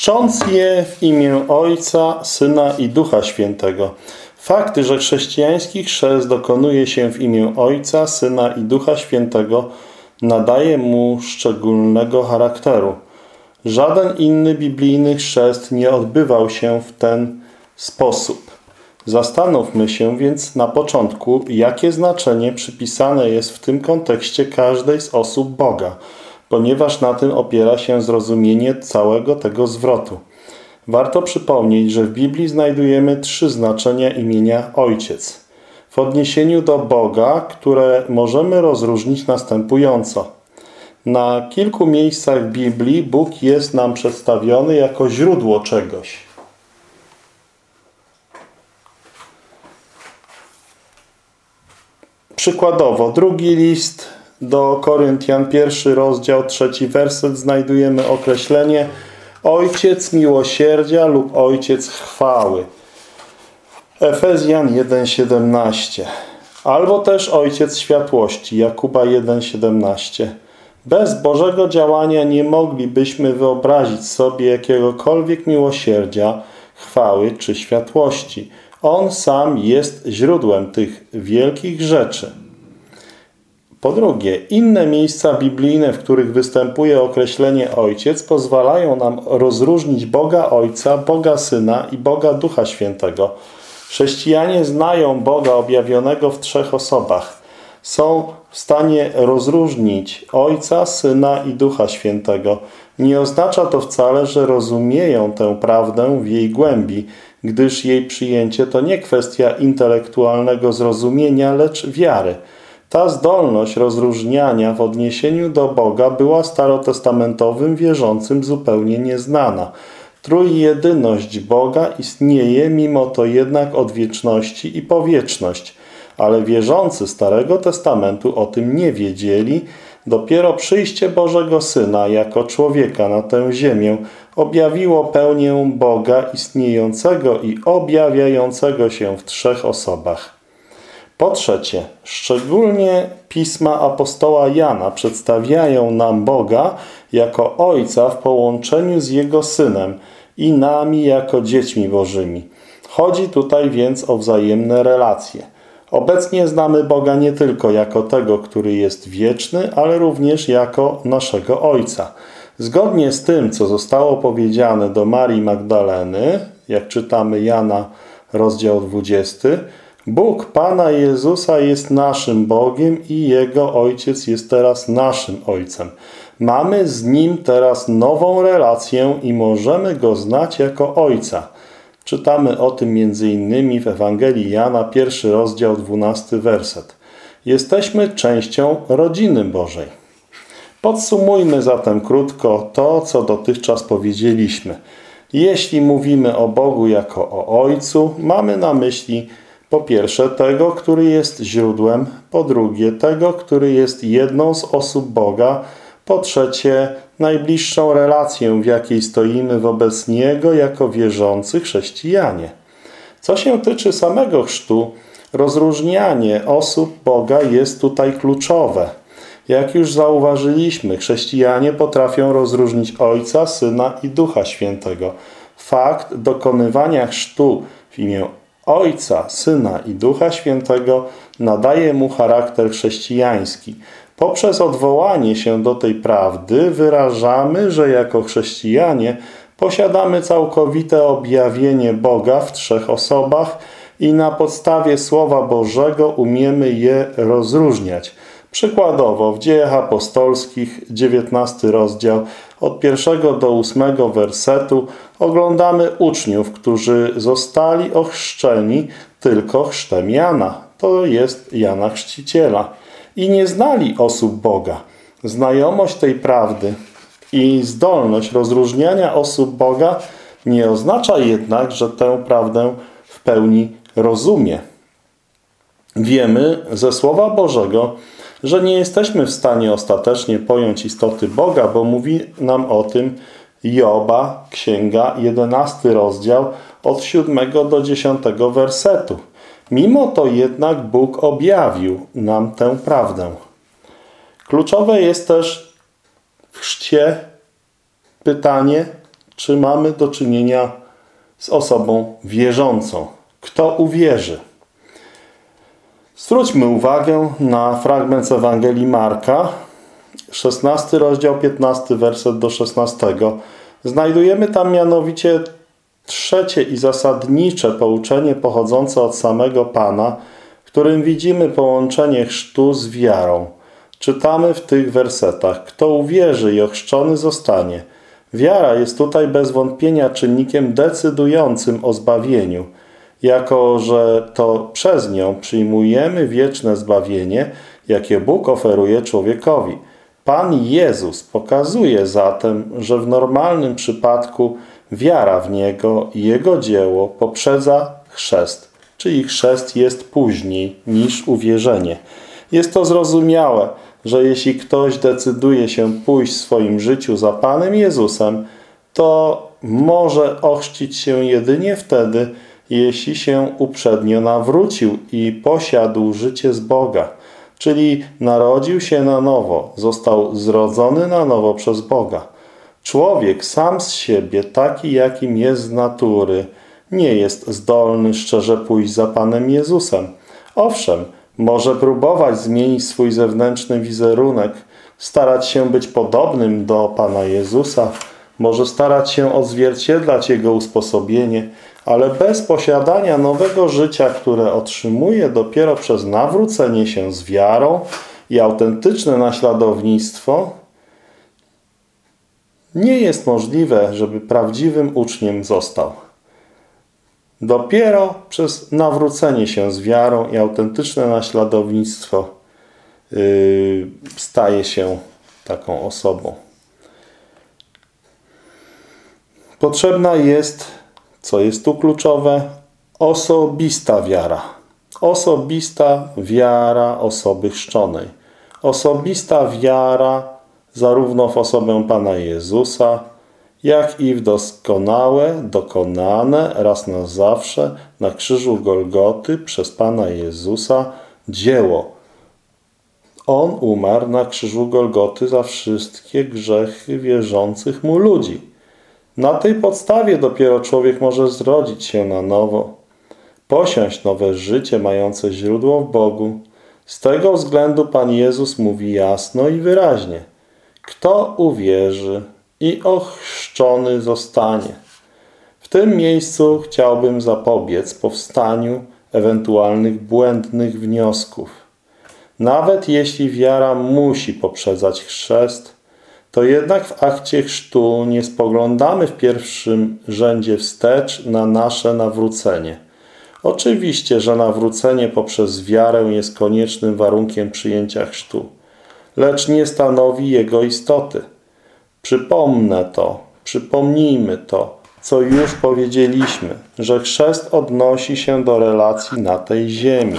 czcząc je w imię Ojca, Syna i Ducha Świętego. Fakty, że chrześcijański chrzest dokonuje się w imię Ojca, Syna i Ducha Świętego nadaje mu szczególnego charakteru. Żaden inny biblijny chrzest nie odbywał się w ten sposób. Zastanówmy się więc na początku, jakie znaczenie przypisane jest w tym kontekście każdej z osób Boga, ponieważ na tym opiera się zrozumienie całego tego zwrotu. Warto przypomnieć, że w Biblii znajdujemy trzy znaczenia imienia Ojciec. W odniesieniu do Boga, które możemy rozróżnić następująco. Na kilku miejscach Biblii Bóg jest nam przedstawiony jako źródło czegoś. Przykładowo, drugi list do Koryntian, pierwszy rozdział, trzeci werset, znajdujemy określenie Ojciec miłosierdzia lub Ojciec chwały. Efezjan 1,17 Albo też Ojciec światłości, Jakuba 1,17 Bez Bożego działania nie moglibyśmy wyobrazić sobie jakiegokolwiek miłosierdzia, chwały czy światłości. On sam jest źródłem tych wielkich rzeczy. Po drugie, inne miejsca biblijne, w których występuje określenie Ojciec, pozwalają nam rozróżnić Boga Ojca, Boga Syna i Boga Ducha Świętego. Chrześcijanie znają Boga objawionego w trzech osobach. Są w stanie rozróżnić Ojca, Syna i Ducha Świętego. Nie oznacza to wcale, że rozumieją tę prawdę w jej głębi, gdyż jej przyjęcie to nie kwestia intelektualnego zrozumienia, lecz wiary – ta zdolność rozróżniania w odniesieniu do Boga była starotestamentowym wierzącym zupełnie nieznana. Trójjedyność Boga istnieje mimo to jednak od wieczności i powieczność, ale wierzący Starego Testamentu o tym nie wiedzieli. Dopiero przyjście Bożego Syna jako człowieka na tę ziemię objawiło pełnię Boga istniejącego i objawiającego się w trzech osobach. Po trzecie, szczególnie pisma apostoła Jana przedstawiają nam Boga jako Ojca w połączeniu z Jego Synem i nami jako dziećmi Bożymi. Chodzi tutaj więc o wzajemne relacje. Obecnie znamy Boga nie tylko jako tego, który jest wieczny, ale również jako naszego Ojca. Zgodnie z tym, co zostało powiedziane do Marii Magdaleny, jak czytamy Jana rozdział 20, Bóg Pana Jezusa jest naszym Bogiem i Jego Ojciec jest teraz naszym Ojcem. Mamy z Nim teraz nową relację i możemy Go znać jako Ojca. Czytamy o tym m.in. w Ewangelii Jana, pierwszy rozdział, dwunasty werset. Jesteśmy częścią rodziny Bożej. Podsumujmy zatem krótko to, co dotychczas powiedzieliśmy. Jeśli mówimy o Bogu jako o Ojcu, mamy na myśli po pierwsze tego, który jest źródłem, po drugie tego, który jest jedną z osób Boga, po trzecie najbliższą relację, w jakiej stoimy wobec Niego jako wierzący chrześcijanie. Co się tyczy samego chrztu, rozróżnianie osób Boga jest tutaj kluczowe. Jak już zauważyliśmy, chrześcijanie potrafią rozróżnić Ojca, Syna i Ducha Świętego. Fakt dokonywania chrztu w imię Ojca, Syna i Ducha Świętego nadaje mu charakter chrześcijański. Poprzez odwołanie się do tej prawdy wyrażamy, że jako chrześcijanie posiadamy całkowite objawienie Boga w trzech osobach i na podstawie Słowa Bożego umiemy je rozróżniać. Przykładowo w Dziejach Apostolskich, 19 rozdział, od pierwszego do ósmego wersetu oglądamy uczniów, którzy zostali ochrzczeni tylko chrztem Jana. To jest Jana Chrzciciela. I nie znali osób Boga. Znajomość tej prawdy i zdolność rozróżniania osób Boga nie oznacza jednak, że tę prawdę w pełni rozumie. Wiemy ze Słowa Bożego, że nie jesteśmy w stanie ostatecznie pojąć istoty Boga, bo mówi nam o tym Joba, księga, 11 rozdział, od 7 do 10 wersetu. Mimo to jednak Bóg objawił nam tę prawdę. Kluczowe jest też w chrzcie pytanie, czy mamy do czynienia z osobą wierzącą. Kto uwierzy? Zwróćmy uwagę na fragment z Ewangelii Marka, 16 rozdział, 15 werset do 16. Znajdujemy tam mianowicie trzecie i zasadnicze pouczenie pochodzące od samego Pana, w którym widzimy połączenie chrztu z wiarą. Czytamy w tych wersetach: Kto uwierzy i ochrzczony zostanie. Wiara jest tutaj bez wątpienia czynnikiem decydującym o zbawieniu, jako że to przez nią przyjmujemy wieczne zbawienie, jakie Bóg oferuje człowiekowi. Pan Jezus pokazuje zatem, że w normalnym przypadku wiara w Niego i Jego dzieło poprzedza chrzest, czyli chrzest jest później niż uwierzenie. Jest to zrozumiałe, że jeśli ktoś decyduje się pójść w swoim życiu za Panem Jezusem, to może ochrzcić się jedynie wtedy, jeśli się uprzednio nawrócił i posiadł życie z Boga, czyli narodził się na nowo, został zrodzony na nowo przez Boga. Człowiek sam z siebie, taki jakim jest z natury, nie jest zdolny szczerze pójść za Panem Jezusem. Owszem, może próbować zmienić swój zewnętrzny wizerunek, starać się być podobnym do Pana Jezusa, może starać się odzwierciedlać Jego usposobienie, ale bez posiadania nowego życia, które otrzymuje dopiero przez nawrócenie się z wiarą i autentyczne naśladownictwo, nie jest możliwe, żeby prawdziwym uczniem został. Dopiero przez nawrócenie się z wiarą i autentyczne naśladownictwo yy, staje się taką osobą. Potrzebna jest, co jest tu kluczowe, osobista wiara. Osobista wiara osoby chrzczonej. Osobista wiara zarówno w osobę Pana Jezusa, jak i w doskonałe, dokonane raz na zawsze na krzyżu Golgoty przez Pana Jezusa dzieło. On umarł na krzyżu Golgoty za wszystkie grzechy wierzących mu ludzi. Na tej podstawie dopiero człowiek może zrodzić się na nowo, posiąść nowe życie mające źródło w Bogu. Z tego względu Pan Jezus mówi jasno i wyraźnie. Kto uwierzy, i ochrzczony zostanie. W tym miejscu chciałbym zapobiec powstaniu ewentualnych błędnych wniosków. Nawet jeśli wiara musi poprzedzać chrzest, to jednak w akcie chrztu nie spoglądamy w pierwszym rzędzie wstecz na nasze nawrócenie. Oczywiście, że nawrócenie poprzez wiarę jest koniecznym warunkiem przyjęcia chrztu, lecz nie stanowi jego istoty. Przypomnę to, przypomnijmy to, co już powiedzieliśmy, że chrzest odnosi się do relacji na tej ziemi.